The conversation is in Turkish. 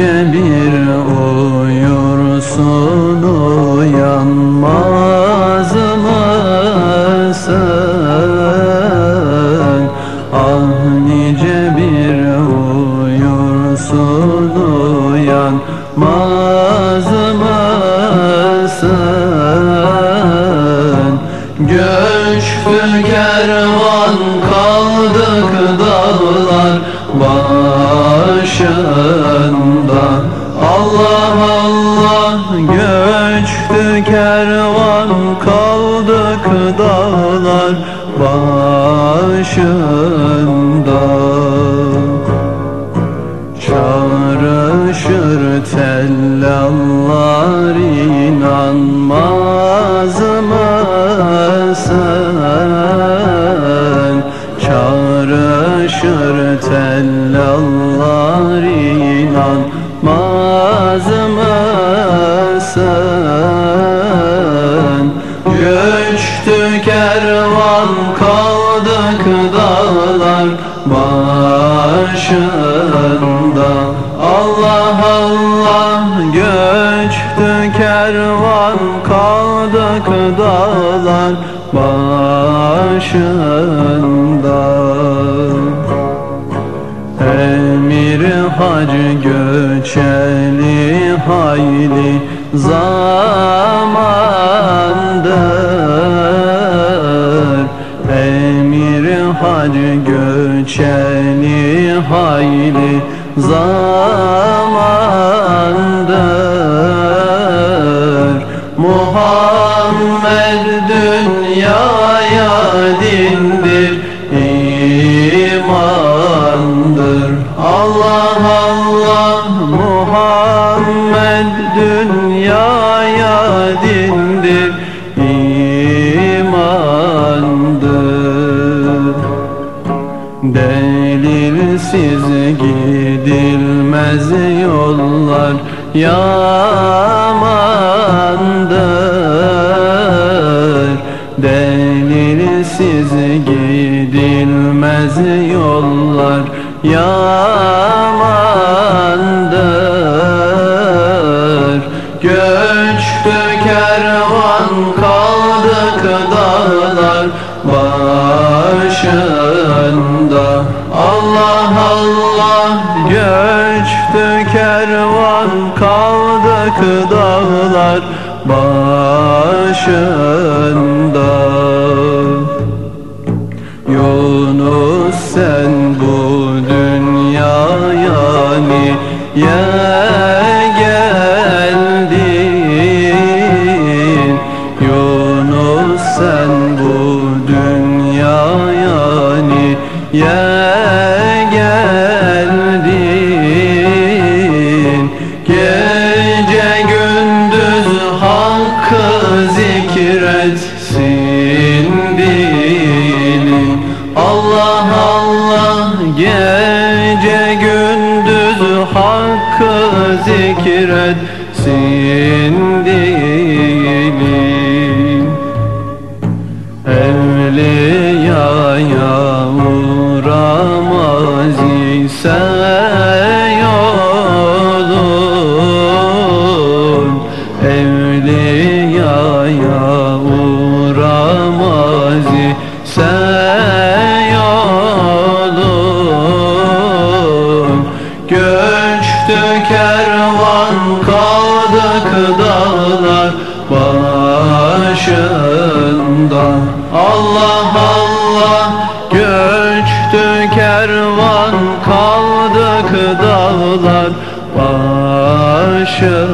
nice bir uyursun uyanmaz mısın? Ah nice bir uyursun uyanmaz mısın? Göçtü kervan kaldık dağlar başında Allah Allah göçtü kervan kaldık dağlar başında mısın? Göçtü kervan kaldık dağlar başında Allah Allah göçtü kervan kaldık dağlar başında Emir hac göçeli hayli zamandır. Emir hac göçeli hayli zamandır Muhammed dünyaya dindir imandır. Delilsiz gidilmez yollar yamandır. Delilsiz gidilmez yollar yamandır kervan kaldık dağlar başında. Allah Allah göçtü kervan kaldık dağlar başında. Yunus sen bu dünyaya niye geldin niye geldin Gece gündüz hakkı zikretsin dilin. Allah Allah gece gündüz hakkı zikretsin dilin uğramaz ise yolun. Evliyaya uğramaz ise yolun. Göçtü kervan dağlar başında.